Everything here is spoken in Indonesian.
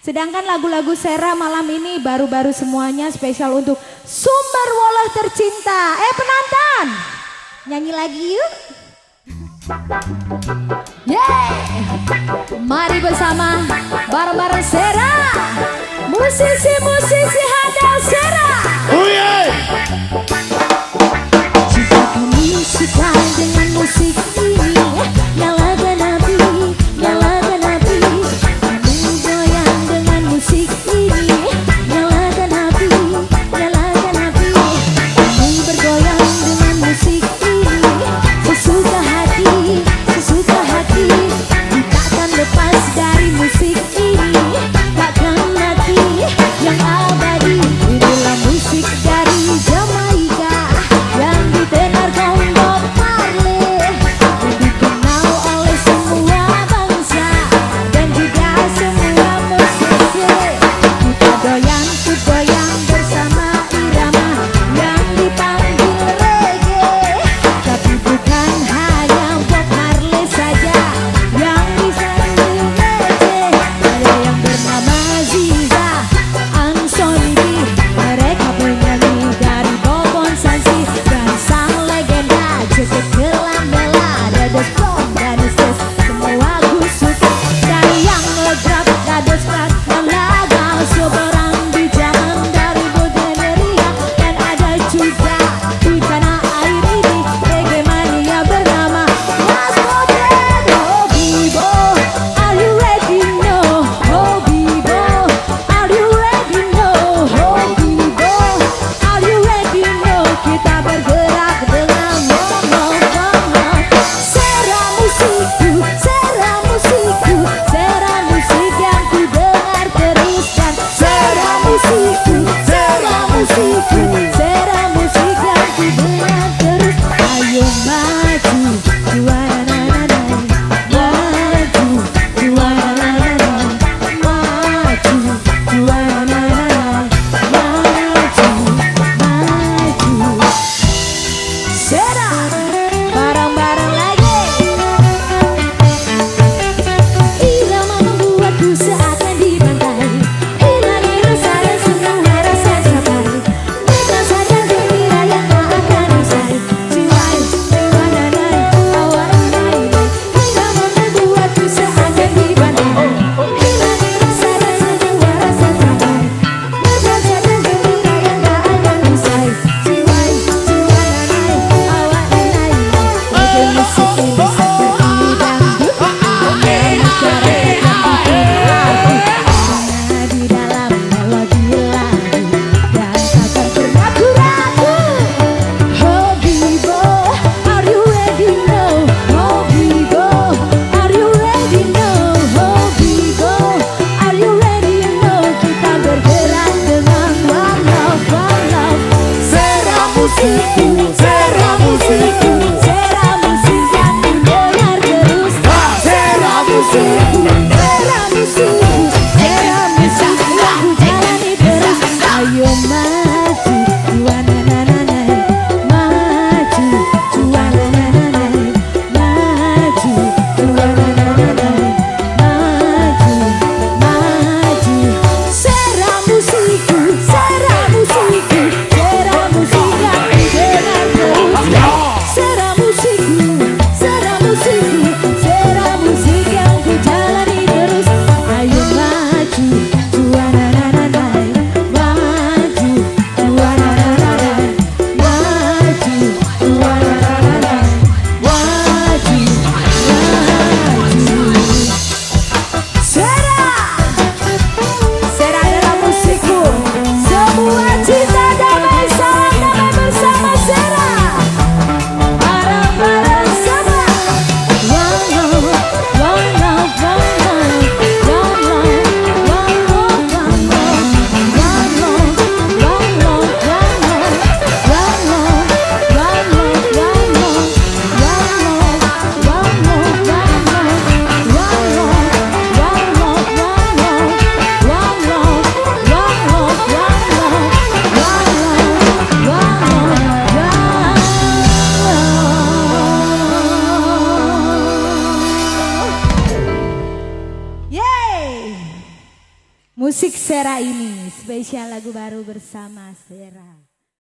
Sedangkan lagu-lagu Sera malam ini baru-baru semuanya spesial untuk sumber woloh tercinta. Eh penonton, nyanyi lagi yuk. Yeay, mari bersama bareng-bareng Sera, musisi-musisi. Ooh. Musik Sera ini spesial lagu baru bersama Sera.